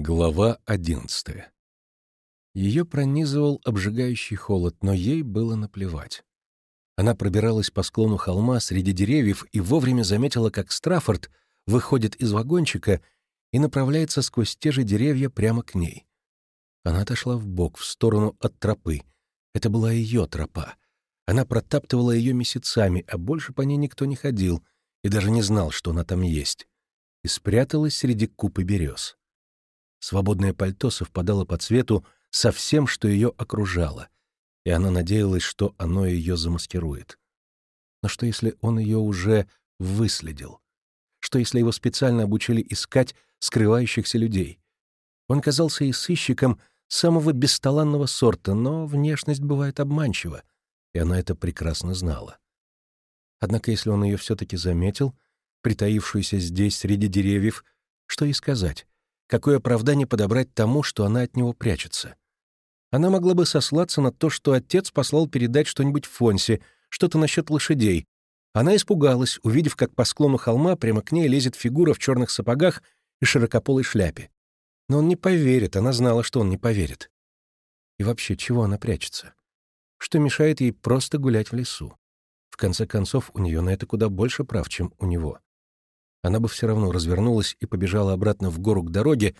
Глава одиннадцатая. Ее пронизывал обжигающий холод, но ей было наплевать. Она пробиралась по склону холма среди деревьев и вовремя заметила, как Страффорд выходит из вагончика и направляется сквозь те же деревья прямо к ней. Она отошла в бок в сторону от тропы. Это была ее тропа. Она протаптывала ее месяцами, а больше по ней никто не ходил и даже не знал, что она там есть. И спряталась среди купы берез. Свободное пальто совпадало по цвету со всем, что ее окружало, и она надеялась, что оно ее замаскирует. Но что, если он ее уже выследил? Что, если его специально обучили искать скрывающихся людей? Он казался и сыщиком самого бесталанного сорта, но внешность бывает обманчива, и она это прекрасно знала. Однако, если он ее все-таки заметил, притаившуюся здесь среди деревьев, что ей сказать? Какое оправдание подобрать тому, что она от него прячется. Она могла бы сослаться на то, что отец послал передать что-нибудь Фонсе, что-то насчет лошадей. Она испугалась, увидев, как по склону холма прямо к ней лезет фигура в черных сапогах и широкополой шляпе. Но он не поверит, она знала, что он не поверит. И вообще, чего она прячется? Что мешает ей просто гулять в лесу? В конце концов, у нее на это куда больше прав, чем у него. Она бы все равно развернулась и побежала обратно в гору к дороге,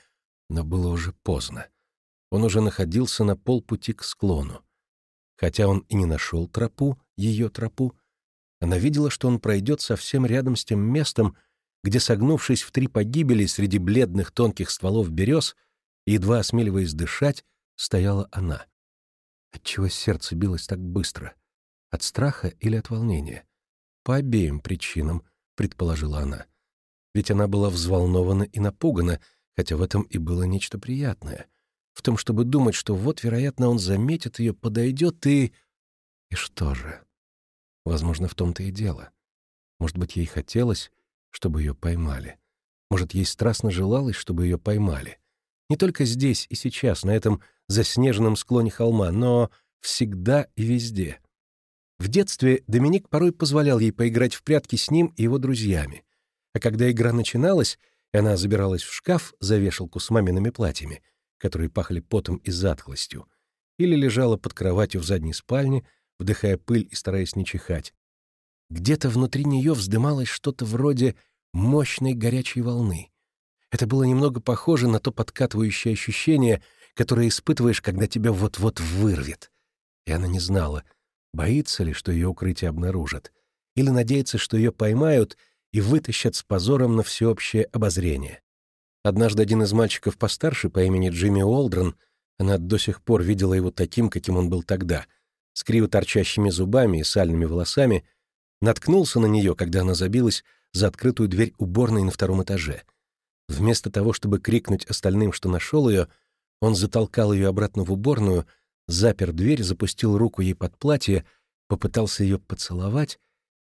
но было уже поздно. Он уже находился на полпути к склону. Хотя он и не нашел тропу, ее тропу, она видела, что он пройдет совсем рядом с тем местом, где, согнувшись в три погибели среди бледных тонких стволов берез, едва осмеливаясь дышать, стояла она. Отчего сердце билось так быстро? От страха или от волнения? По обеим причинам, предположила она ведь она была взволнована и напугана, хотя в этом и было нечто приятное. В том, чтобы думать, что вот, вероятно, он заметит ее, подойдет и... И что же? Возможно, в том-то и дело. Может быть, ей хотелось, чтобы ее поймали. Может, ей страстно желалось, чтобы ее поймали. Не только здесь и сейчас, на этом заснеженном склоне холма, но всегда и везде. В детстве Доминик порой позволял ей поиграть в прятки с ним и его друзьями. А когда игра начиналась, и она забиралась в шкаф за вешалку с мамиными платьями, которые пахли потом и затхлостью, или лежала под кроватью в задней спальне, вдыхая пыль и стараясь не чихать. Где-то внутри нее вздымалось что-то вроде мощной горячей волны. Это было немного похоже на то подкатывающее ощущение, которое испытываешь, когда тебя вот-вот вырвет. И она не знала, боится ли, что ее укрытие обнаружат, или надеется, что ее поймают и вытащат с позором на всеобщее обозрение. Однажды один из мальчиков постарше по имени Джимми Олдрен, она до сих пор видела его таким, каким он был тогда, с криво торчащими зубами и сальными волосами, наткнулся на нее, когда она забилась за открытую дверь уборной на втором этаже. Вместо того, чтобы крикнуть остальным, что нашел ее, он затолкал ее обратно в уборную, запер дверь, запустил руку ей под платье, попытался ее поцеловать,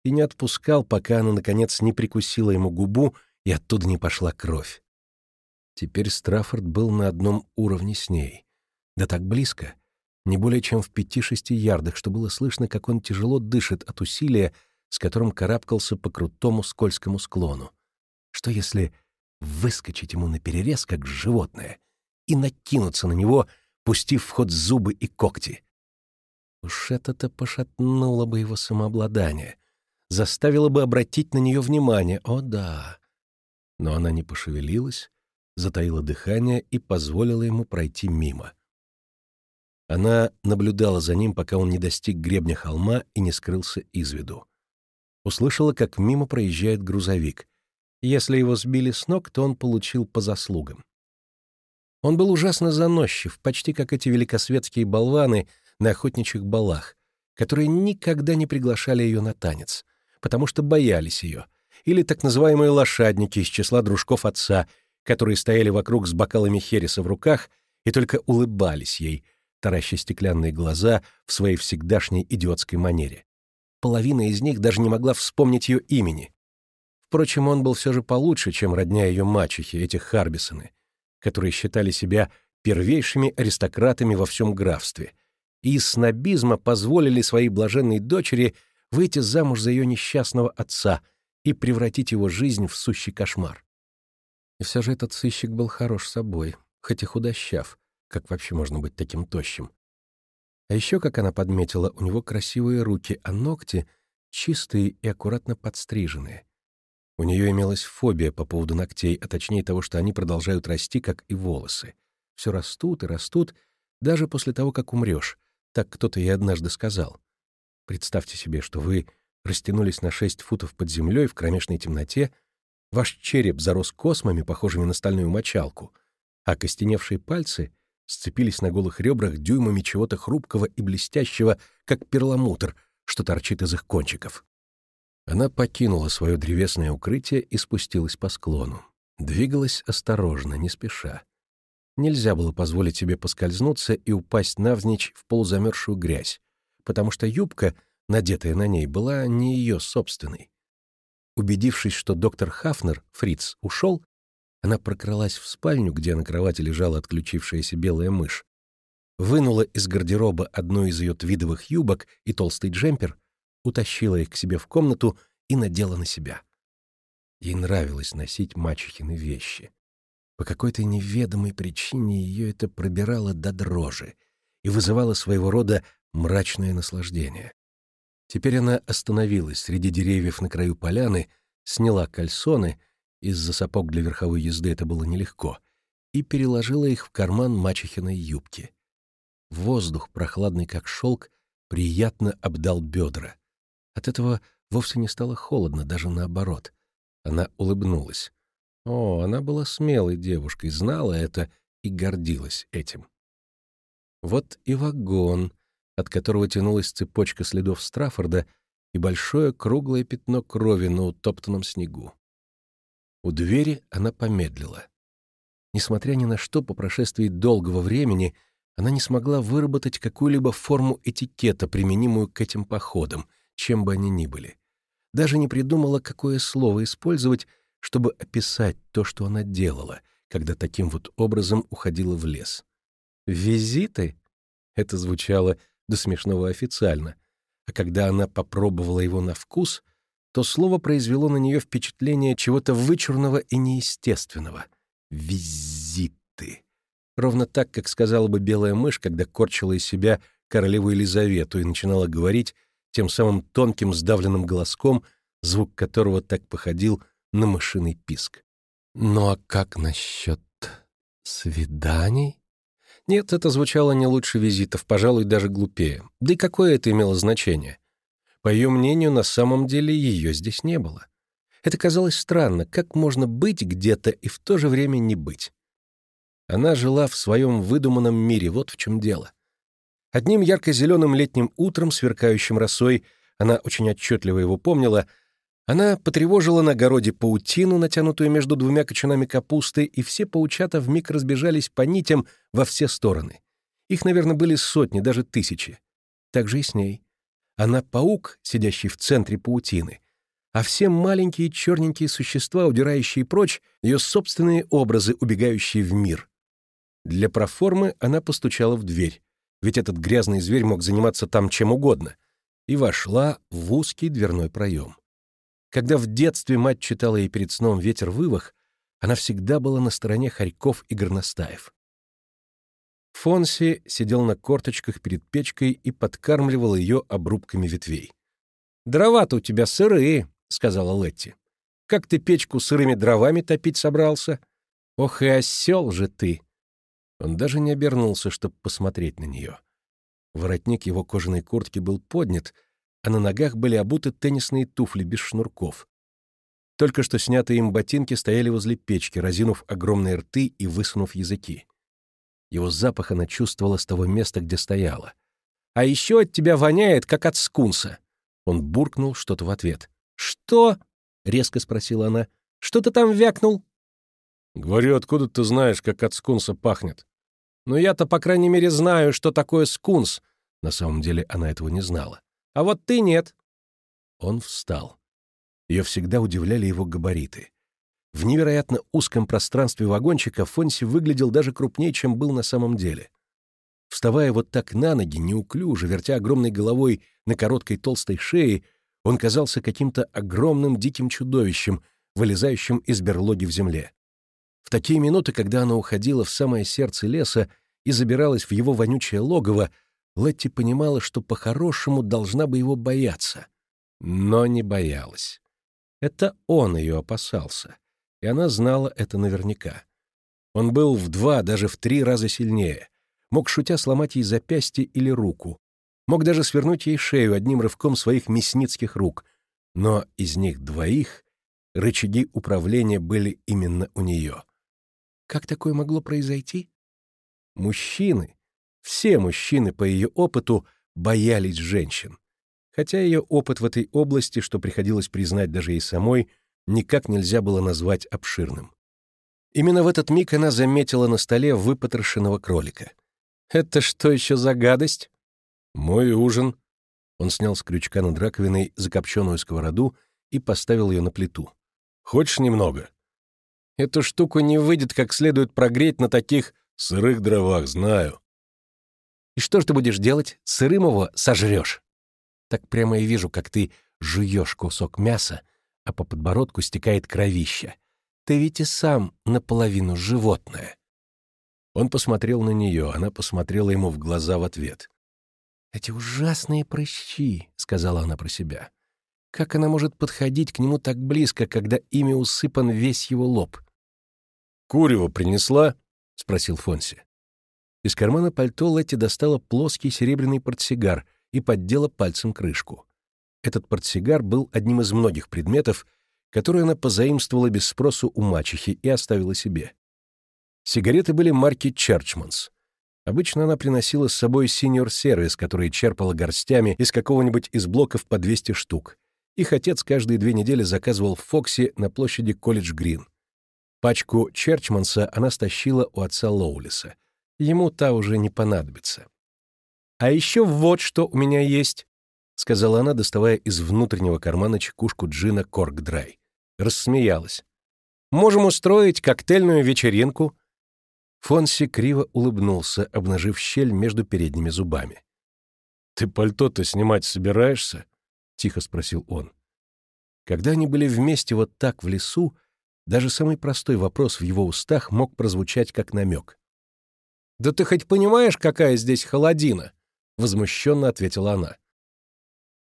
и не отпускал, пока она, наконец, не прикусила ему губу и оттуда не пошла кровь. Теперь Страффорд был на одном уровне с ней. Да так близко, не более чем в пяти-шести ярдах, что было слышно, как он тяжело дышит от усилия, с которым карабкался по крутому скользкому склону. Что если выскочить ему на перерез, как животное, и накинуться на него, пустив в ход зубы и когти? Уж это-то пошатнуло бы его самообладание заставила бы обратить на нее внимание. О да! Но она не пошевелилась, затаила дыхание и позволила ему пройти мимо. Она наблюдала за ним, пока он не достиг гребня холма и не скрылся из виду. Услышала, как мимо проезжает грузовик. Если его сбили с ног, то он получил по заслугам. Он был ужасно заносчив, почти как эти великосветские болваны на охотничьих балах, которые никогда не приглашали ее на танец потому что боялись ее, или так называемые лошадники из числа дружков отца, которые стояли вокруг с бокалами хереса в руках и только улыбались ей, тараща стеклянные глаза в своей всегдашней идиотской манере. Половина из них даже не могла вспомнить ее имени. Впрочем, он был все же получше, чем родня ее мачехи, эти Харбисоны, которые считали себя первейшими аристократами во всем графстве, и из снобизма позволили своей блаженной дочери — выйти замуж за ее несчастного отца и превратить его жизнь в сущий кошмар. И все же этот сыщик был хорош собой, хоть и худощав, как вообще можно быть таким тощим. А еще, как она подметила, у него красивые руки, а ногти чистые и аккуратно подстриженные. У нее имелась фобия по поводу ногтей, а точнее того, что они продолжают расти, как и волосы. Все растут и растут, даже после того, как умрешь. Так кто-то ей однажды сказал. Представьте себе, что вы растянулись на шесть футов под землей в кромешной темноте, ваш череп зарос космами, похожими на стальную мочалку, а костеневшие пальцы сцепились на голых ребрах дюймами чего-то хрупкого и блестящего, как перламутр, что торчит из их кончиков. Она покинула свое древесное укрытие и спустилась по склону. Двигалась осторожно, не спеша. Нельзя было позволить себе поскользнуться и упасть навзничь в полузамерзшую грязь, потому что юбка, надетая на ней, была не ее собственной. Убедившись, что доктор Хафнер, фриц, ушел, она прокралась в спальню, где на кровати лежала отключившаяся белая мышь, вынула из гардероба одну из ее твидовых юбок и толстый джемпер, утащила их к себе в комнату и надела на себя. Ей нравилось носить мачехины вещи. По какой-то неведомой причине ее это пробирало до дрожи и вызывало своего рода мрачное наслаждение. Теперь она остановилась среди деревьев на краю поляны, сняла кальсоны — из-за сапог для верховой езды это было нелегко, и переложила их в карман мачехиной юбки. Воздух, прохладный как шелк, приятно обдал бедра. От этого вовсе не стало холодно, даже наоборот. Она улыбнулась. О, она была смелой девушкой, знала это и гордилась этим. Вот и вагон, от которого тянулась цепочка следов Страффорда и большое круглое пятно крови на утоптанном снегу. У двери она помедлила. Несмотря ни на что, по прошествии долгого времени она не смогла выработать какую-либо форму этикета, применимую к этим походам, чем бы они ни были. Даже не придумала, какое слово использовать, чтобы описать то, что она делала, когда таким вот образом уходила в лес. «Визиты?» — это звучало до смешного официально, а когда она попробовала его на вкус, то слово произвело на нее впечатление чего-то вычурного и неестественного. «Визиты». Ровно так, как сказала бы белая мышь, когда корчила из себя королеву Елизавету и начинала говорить тем самым тонким сдавленным голоском, звук которого так походил на мышиный писк. «Ну а как насчет свиданий?» Нет, это звучало не лучше визитов, пожалуй, даже глупее. Да и какое это имело значение? По ее мнению, на самом деле ее здесь не было. Это казалось странно, как можно быть где-то и в то же время не быть. Она жила в своем выдуманном мире, вот в чем дело. Одним ярко-зеленым летним утром, сверкающим росой, она очень отчетливо его помнила, она потревожила на огороде паутину, натянутую между двумя кочанами капусты, и все паучата вмиг разбежались по нитям во все стороны. Их, наверное, были сотни, даже тысячи. Так же и с ней. Она паук, сидящий в центре паутины, а все маленькие черненькие существа, удирающие прочь, ее собственные образы, убегающие в мир. Для проформы она постучала в дверь, ведь этот грязный зверь мог заниматься там чем угодно, и вошла в узкий дверной проем. Когда в детстве мать читала ей перед сном «Ветер вывах», она всегда была на стороне хорьков и горностаев. Фонси сидел на корточках перед печкой и подкармливал ее обрубками ветвей. «Дрова-то у тебя сырые», — сказала Летти. «Как ты печку сырыми дровами топить собрался? Ох и осел же ты!» Он даже не обернулся, чтобы посмотреть на нее. Воротник его кожаной куртки был поднят, а на ногах были обуты теннисные туфли без шнурков. Только что снятые им ботинки стояли возле печки, разинув огромные рты и высунув языки. Его запах она чувствовала с того места, где стояла. «А еще от тебя воняет, как от скунса!» Он буркнул что-то в ответ. «Что?» — резко спросила она. «Что ты там вякнул?» «Говорю, откуда ты знаешь, как от скунса пахнет?» «Но я-то, по крайней мере, знаю, что такое скунс». На самом деле она этого не знала. «А вот ты нет». Он встал. Ее всегда удивляли его габариты. В невероятно узком пространстве вагончика Фонси выглядел даже крупнее, чем был на самом деле. Вставая вот так на ноги, неуклюже, вертя огромной головой на короткой толстой шее, он казался каким-то огромным диким чудовищем, вылезающим из берлоги в земле. В такие минуты, когда она уходила в самое сердце леса и забиралась в его вонючее логово, Летти понимала, что по-хорошему должна бы его бояться. Но не боялась. Это он ее опасался, и она знала это наверняка. Он был в два, даже в три раза сильнее. Мог, шутя, сломать ей запястье или руку. Мог даже свернуть ей шею одним рывком своих мясницких рук. Но из них двоих рычаги управления были именно у нее. Как такое могло произойти? Мужчины, все мужчины по ее опыту боялись женщин. Хотя ее опыт в этой области, что приходилось признать даже ей самой, никак нельзя было назвать обширным. Именно в этот миг она заметила на столе выпотрошенного кролика. «Это что еще за гадость?» «Мой ужин». Он снял с крючка над раковиной закопченную сковороду и поставил ее на плиту. «Хочешь немного?» «Эту штуку не выйдет как следует прогреть на таких сырых дровах, знаю». «И что ж ты будешь делать? Сырым его сожрешь?» Так прямо и вижу, как ты жуешь кусок мяса, а по подбородку стекает кровища. Ты ведь и сам наполовину животное. Он посмотрел на нее, она посмотрела ему в глаза в ответ. «Эти ужасные прыщи», — сказала она про себя. «Как она может подходить к нему так близко, когда ими усыпан весь его лоб?» «Курево принесла?» — спросил Фонси. Из кармана пальто Летти достала плоский серебряный портсигар и поддела пальцем крышку. Этот портсигар был одним из многих предметов, которые она позаимствовала без спросу у мачехи и оставила себе. Сигареты были марки «Черчманс». Обычно она приносила с собой синьор-сервис, который черпала горстями из какого-нибудь из блоков по 200 штук. Их отец каждые две недели заказывал в Фоксе на площади Колледж-Грин. Пачку Черчманса она стащила у отца Лоулиса. Ему та уже не понадобится. «А еще вот что у меня есть», — сказала она, доставая из внутреннего кармана чекушку джина Корк Драй. Рассмеялась. «Можем устроить коктейльную вечеринку, Фонси криво улыбнулся, обнажив щель между передними зубами. «Ты пальто-то снимать собираешься?» — тихо спросил он. Когда они были вместе вот так в лесу, даже самый простой вопрос в его устах мог прозвучать как намек. «Да ты хоть понимаешь, какая здесь холодина?» — возмущенно ответила она.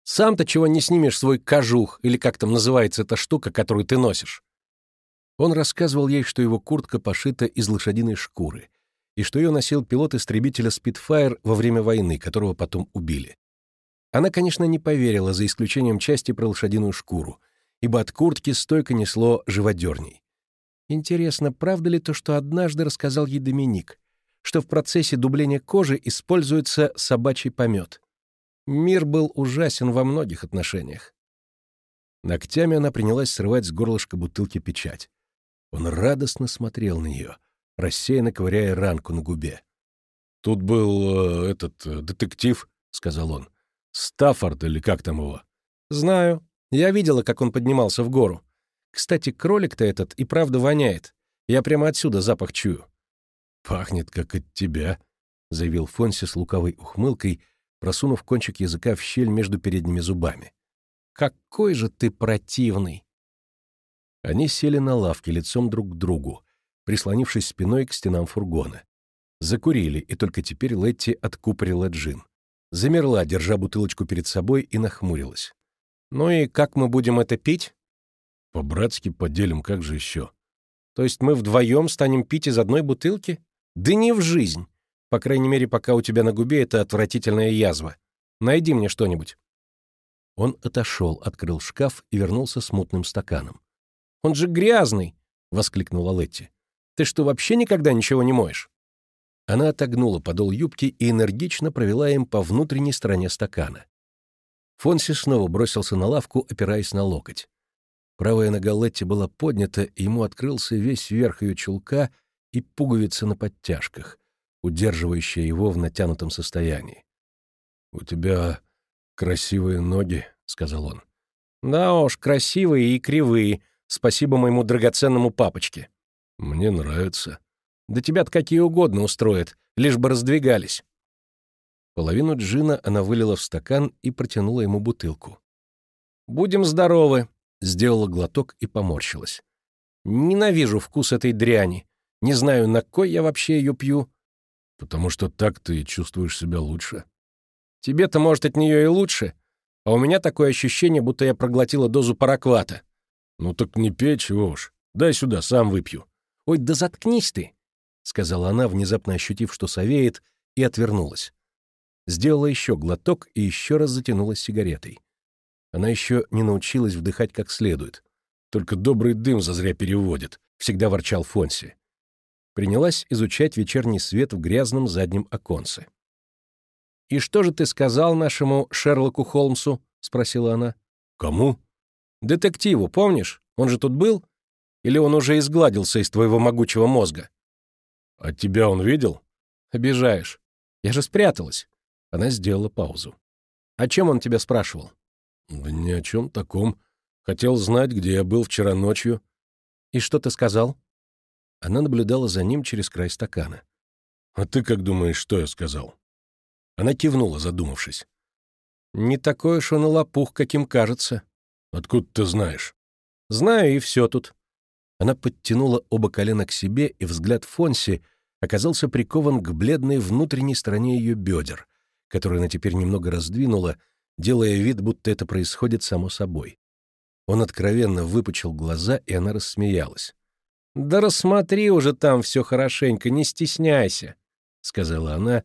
«Сам-то чего не снимешь свой кожух, или как там называется эта штука, которую ты носишь?» Он рассказывал ей, что его куртка пошита из лошадиной шкуры, и что ее носил пилот истребителя Spitfire во время войны, которого потом убили. Она, конечно, не поверила, за исключением части про лошадиную шкуру, ибо от куртки стойко несло живодерней. Интересно, правда ли то, что однажды рассказал ей Доминик, что в процессе дубления кожи используется собачий помет? Мир был ужасен во многих отношениях. Ногтями она принялась срывать с горлышка бутылки печать. Он радостно смотрел на нее, рассеянно ковыряя ранку на губе. «Тут был э, этот э, детектив», — сказал он. «Стаффорд или как там его?» «Знаю. Я видела, как он поднимался в гору. Кстати, кролик-то этот и правда воняет. Я прямо отсюда запах чую». «Пахнет, как от тебя», — заявил Фонси с лукавой ухмылкой, просунув кончик языка в щель между передними зубами. «Какой же ты противный!» Они сели на лавке лицом друг к другу, прислонившись спиной к стенам фургона. Закурили, и только теперь Летти откупорила джин. Замерла, держа бутылочку перед собой, и нахмурилась. «Ну и как мы будем это пить?» «По-братски поделим, как же еще?» «То есть мы вдвоем станем пить из одной бутылки?» «Да не в жизнь! По крайней мере, пока у тебя на губе эта отвратительная язва. Найди мне что-нибудь». Он отошел, открыл шкаф и вернулся с мутным стаканом. Он же грязный!» — воскликнула Летти. «Ты что, вообще никогда ничего не моешь?» Она отогнула подол юбки и энергично провела им по внутренней стороне стакана. Фонси снова бросился на лавку, опираясь на локоть. Правая нога Летти была поднята, и ему открылся весь верх ее чулка и пуговица на подтяжках, удерживающая его в натянутом состоянии. «У тебя красивые ноги», — сказал он. «Да уж, красивые и кривые», Спасибо моему драгоценному папочке. Мне нравится. Да тебя-то какие угодно устроят, лишь бы раздвигались. Половину джина она вылила в стакан и протянула ему бутылку. «Будем здоровы», — сделала глоток и поморщилась. Ненавижу вкус этой дряни. Не знаю, на кой я вообще ее пью. Потому что так ты чувствуешь себя лучше. Тебе-то, может, от нее и лучше, а у меня такое ощущение, будто я проглотила дозу параквата. Ну так не пей, чего уж. Дай сюда, сам выпью. Ой, да заткнись ты, — сказала она, внезапно ощутив, что совеет, и отвернулась. Сделала еще глоток и еще раз затянулась сигаретой. Она еще не научилась вдыхать как следует. Только добрый дым зазря переводит, всегда ворчал Фонси. Принялась изучать вечерний свет в грязном заднем оконце. «И что же ты сказал нашему Шерлоку Холмсу?» — спросила она. «Кому?» «Детективу, помнишь? Он же тут был? Или он уже изгладился из твоего могучего мозга?» «А тебя он видел?» «Обижаешь. Я же спряталась». Она сделала паузу. «О чем он тебя спрашивал?» «Да ни о чем таком. Хотел знать, где я был вчера ночью. И что ты сказал? Она наблюдала за ним через край стакана. А ты как думаешь, что я сказал? Она кивнула, задумавшись. Не такой уж он и лопух, каким кажется. Откуда ты знаешь? Знаю, и все тут. Она подтянула оба колена к себе, и взгляд Фонси оказался прикован к бледной внутренней стороне ее бедер, которую она теперь немного раздвинула, делая вид, будто это происходит само собой. Он откровенно выпучил глаза, и она рассмеялась. «Да рассмотри уже там все хорошенько, не стесняйся», — сказала она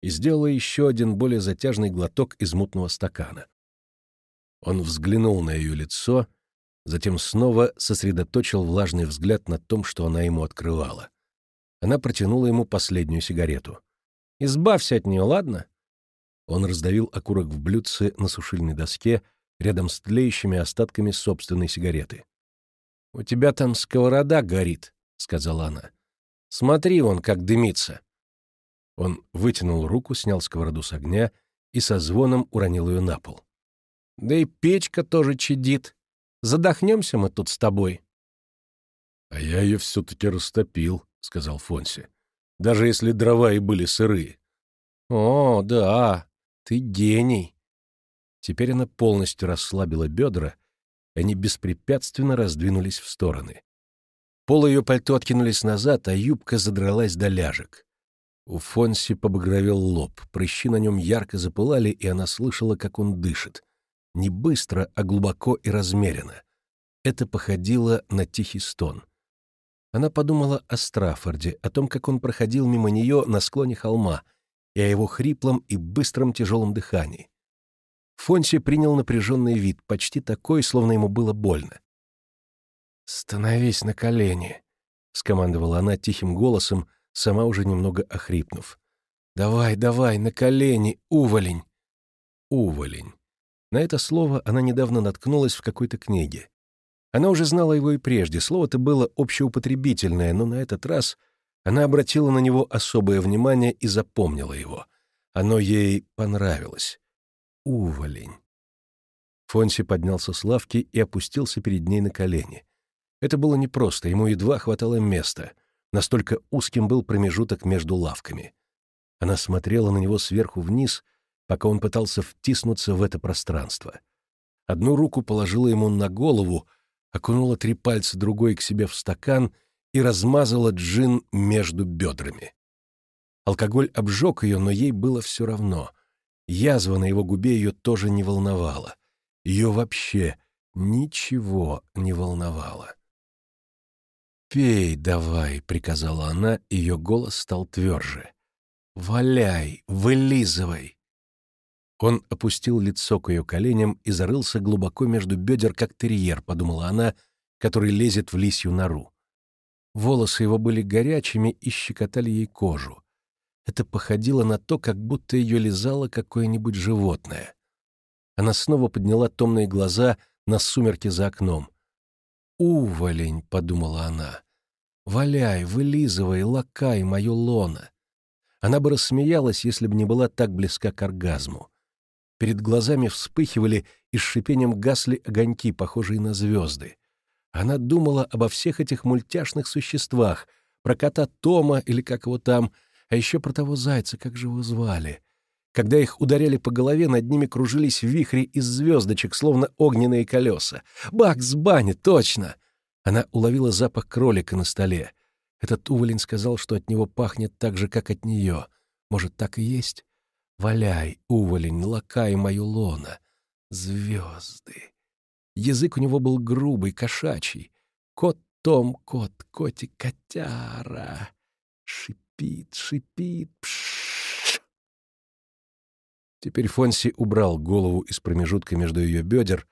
и сделала еще один более затяжный глоток из мутного стакана. Он взглянул на ее лицо, затем снова сосредоточил влажный взгляд на том, что она ему открывала. Она протянула ему последнюю сигарету. «Избавься от нее, ладно?» Он раздавил окурок в блюдце на сушильной доске, рядом с тлеющими остатками собственной сигареты. «У тебя там сковорода горит», — сказала она. «Смотри вон, как дымится». Он вытянул руку, снял сковороду с огня и со звоном уронил ее на пол. «Да и печка тоже чадит. Задохнемся мы тут с тобой». «А я ее все-таки растопил», — сказал Фонси. «Даже если дрова и были сырые». «О, да, ты гений», Теперь она полностью расслабила бедра, они беспрепятственно раздвинулись в стороны. Полы ее пальто откинулись назад, а юбка задралась до ляжек. У Фонси побагровел лоб, прыщи на нем ярко запылали, и она слышала, как он дышит. Не быстро, а глубоко и размеренно. Это походило на тихий стон. Она подумала о Страффорде, о том, как он проходил мимо нее на склоне холма, и о его хриплом и быстром тяжелом дыхании. Фонси принял напряженный вид, почти такой, словно ему было больно. «Становись на колени», — скомандовала она тихим голосом, сама уже немного охрипнув. «Давай, давай, на колени, уволень!» «Уволень». На это слово она недавно наткнулась в какой-то книге. Она уже знала его и прежде, слово-то было общеупотребительное, но на этот раз она обратила на него особое внимание и запомнила его. Оно ей понравилось уволень. Фонси поднялся с лавки и опустился перед ней на колени. Это было непросто, ему едва хватало места. Настолько узким был промежуток между лавками. Она смотрела на него сверху вниз, пока он пытался втиснуться в это пространство. Одну руку положила ему на голову, окунула три пальца другой к себе в стакан и размазала джин между бедрами. Алкоголь обжег ее, но ей было все равно. Язва на его губе ее тоже не волновала. Ее вообще ничего не волновало. «Пей давай», — приказала она, ее голос стал тверже. «Валяй, вылизывай». Он опустил лицо к ее коленям и зарылся глубоко между бедер, как терьер, подумала она, который лезет в лисью нору. Волосы его были горячими и щекотали ей кожу. Это походило на то, как будто ее лизало какое-нибудь животное. Она снова подняла томные глаза на сумерки за окном. «Уволень», — подумала она, — «валяй, вылизывай, лакай мое лоно». Она бы рассмеялась, если бы не была так близка к оргазму. Перед глазами вспыхивали и с шипением гасли огоньки, похожие на звезды. Она думала обо всех этих мультяшных существах, про кота Тома или как его там — а еще про того зайца, как же его звали. Когда их ударяли по голове, над ними кружились вихри из звездочек, словно огненные колеса. Бакс Банни, точно! Она уловила запах кролика на столе. Этот уволень сказал, что от него пахнет так же, как от нее. Может, так и есть? Валяй, уволень, лакай мою лона. Звезды. Язык у него был грубый, кошачий. Кот Том, кот, котик, котяра. Шипит, шипит, пшш. Теперь Фонси убрал голову из промежутка между ее бедер,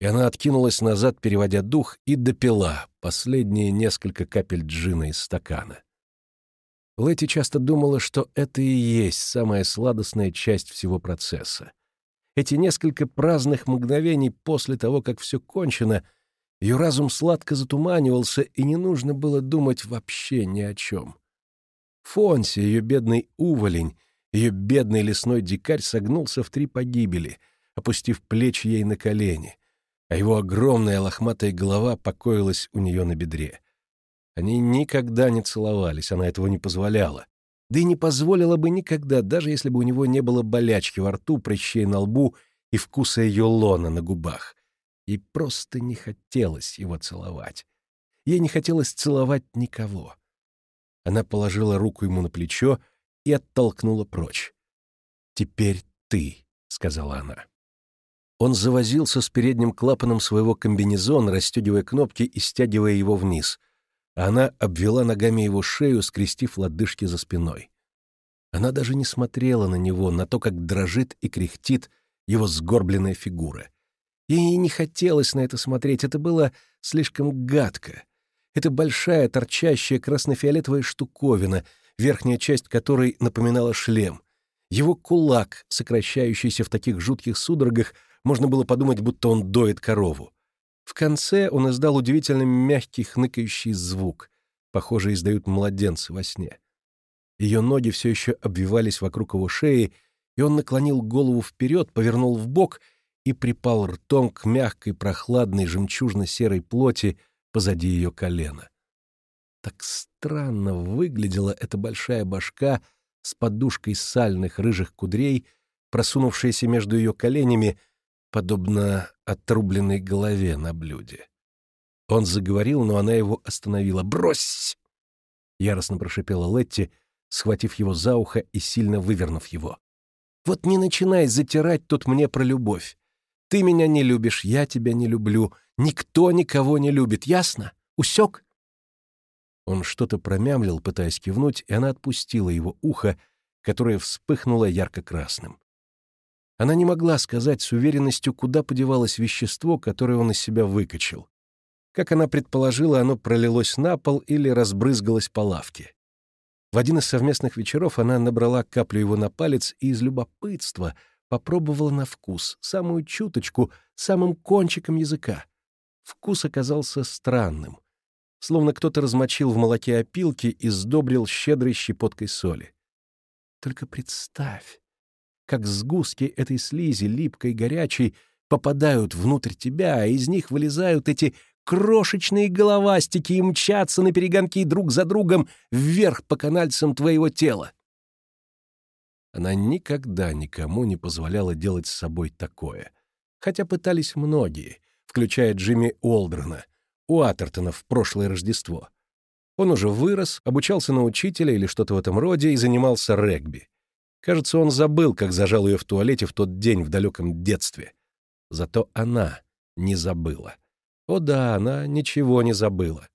и она откинулась назад, переводя дух, и допила последние несколько капель джина из стакана. Лэти часто думала, что это и есть самая сладостная часть всего процесса. Эти несколько праздных мгновений после того, как все кончено, ее разум сладко затуманивался, и не нужно было думать вообще ни о чем. Фонси, ее бедный уволень, ее бедный лесной дикарь согнулся в три погибели, опустив плечи ей на колени, а его огромная лохматая голова покоилась у нее на бедре. Они никогда не целовались, она этого не позволяла. Да и не позволила бы никогда, даже если бы у него не было болячки во рту, прыщей на лбу и вкуса ее лона на губах. Ей просто не хотелось его целовать. Ей не хотелось целовать никого. Она положила руку ему на плечо и оттолкнула прочь. «Теперь ты», — сказала она. Он завозился с передним клапаном своего комбинезона, расстегивая кнопки и стягивая его вниз. А она обвела ногами его шею, скрестив лодыжки за спиной. Она даже не смотрела на него, на то, как дрожит и кряхтит его сгорбленная фигура. Ей не хотелось на это смотреть, это было слишком гадко. Это большая, торчащая красно-фиолетовая штуковина, верхняя часть которой напоминала шлем. Его кулак, сокращающийся в таких жутких судорогах, можно было подумать, будто он доит корову. В конце он издал удивительно мягкий хныкающий звук, похоже, издают младенцы во сне. Ее ноги все еще обвивались вокруг его шеи, и он наклонил голову вперед, повернул в бок и припал ртом к мягкой, прохладной, жемчужно-серой плоти позади ее колена. Так странно выглядела эта большая башка с подушкой сальных рыжих кудрей, просунувшаяся между ее коленями подобно отрубленной голове на блюде. Он заговорил, но она его остановила. «Брось!» — яростно прошипела Летти, схватив его за ухо и сильно вывернув его. «Вот не начинай затирать тут мне про любовь. Ты меня не любишь, я тебя не люблю. Никто никого не любит, ясно? Усек?» Он что-то промямлил, пытаясь кивнуть, и она отпустила его ухо, которое вспыхнуло ярко-красным. Она не могла сказать с уверенностью, куда подевалось вещество, которое он из себя выкачал. Как она предположила, оно пролилось на пол или разбрызгалось по лавке. В один из совместных вечеров она набрала каплю его на палец и из любопытства попробовала на вкус, самую чуточку, самым кончиком языка. Вкус оказался странным, словно кто-то размочил в молоке опилки и сдобрил щедрой щепоткой соли. Только представь, как сгустки этой слизи, липкой, горячей, попадают внутрь тебя, а из них вылезают эти крошечные головастики и мчатся на перегонки друг за другом вверх по канальцам твоего тела. Она никогда никому не позволяла делать с собой такое, хотя пытались многие, включая Джимми Уолдрона, у Атертона в прошлое Рождество. Он уже вырос, обучался на учителя или что-то в этом роде и занимался регби. Кажется, он забыл, как зажал ее в туалете в тот день в далеком детстве. Зато она не забыла. О да, она ничего не забыла.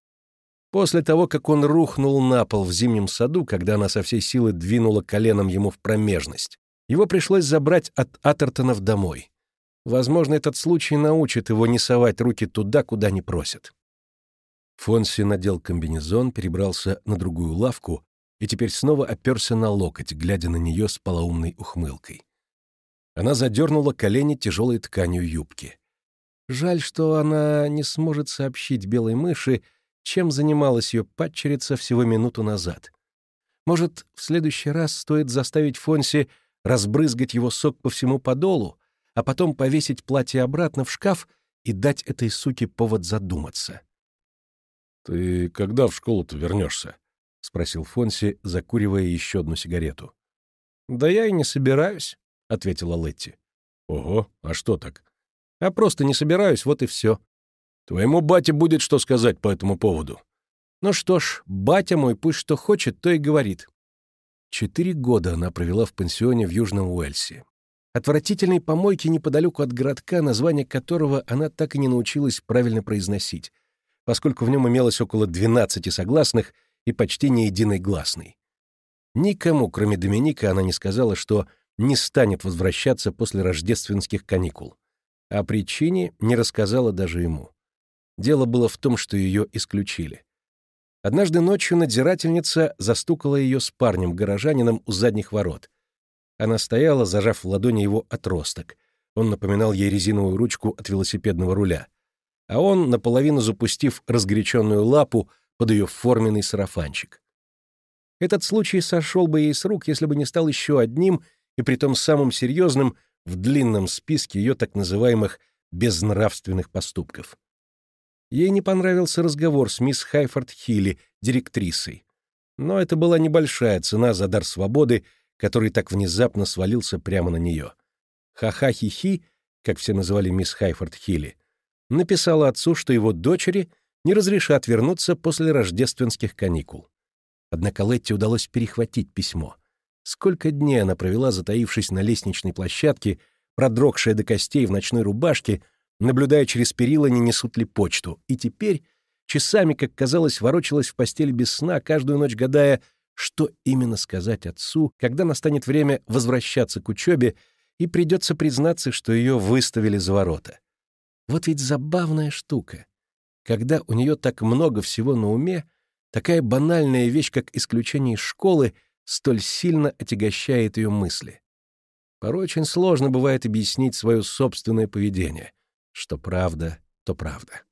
После того, как он рухнул на пол в зимнем саду, когда она со всей силы двинула коленом ему в промежность, его пришлось забрать от Атертонов домой. Возможно, этот случай научит его не совать руки туда, куда не просят. Фонси надел комбинезон, перебрался на другую лавку и теперь снова оперся на локоть, глядя на нее с полоумной ухмылкой. Она задернула колени тяжелой тканью юбки. Жаль, что она не сможет сообщить белой мыши, чем занималась ее падчерица всего минуту назад. Может, в следующий раз стоит заставить Фонси разбрызгать его сок по всему подолу, а потом повесить платье обратно в шкаф и дать этой суке повод задуматься. «Ты когда в школу-то вернешься?» — спросил Фонси, закуривая еще одну сигарету. «Да я и не собираюсь», — ответила Летти. «Ого, а что так?» «А просто не собираюсь, вот и все. Твоему бате будет что сказать по этому поводу. Ну что ж, батя мой пусть что хочет, то и говорит. Четыре года она провела в пансионе в Южном Уэльсе. Отвратительной помойки неподалеку от городка, название которого она так и не научилась правильно произносить, поскольку в нем имелось около 12 согласных и почти ни единой гласной. Никому, кроме Доминика, она не сказала, что не станет возвращаться после рождественских каникул. О причине не рассказала даже ему. Дело было в том, что ее исключили. Однажды ночью надзирательница застукала ее с парнем-горожанином у задних ворот. Она стояла, зажав в ладони его отросток. Он напоминал ей резиновую ручку от велосипедного руля. А он, наполовину запустив разгоряченную лапу под ее форменный сарафанчик. Этот случай сошел бы ей с рук, если бы не стал еще одним, и притом самым серьезным, в длинном списке ее так называемых безнравственных поступков. Ей не понравился разговор с мисс Хайфорд Хилли, директрисой. Но это была небольшая цена за дар свободы, который так внезапно свалился прямо на нее. Ха-ха-хи-хи, как все называли мисс Хайфорд Хилли, написала отцу, что его дочери не разрешат вернуться после рождественских каникул. Однако Летти удалось перехватить письмо. Сколько дней она провела, затаившись на лестничной площадке, продрогшая до костей в ночной рубашке — наблюдая через перила, не несут ли почту, и теперь часами, как казалось, ворочалась в постели без сна, каждую ночь гадая, что именно сказать отцу, когда настанет время возвращаться к учебе, и придется признаться, что ее выставили за ворота. Вот ведь забавная штука. Когда у нее так много всего на уме, такая банальная вещь, как исключение из школы, столь сильно отягощает ее мысли. Порой очень сложно бывает объяснить свое собственное поведение — что правда, то правда.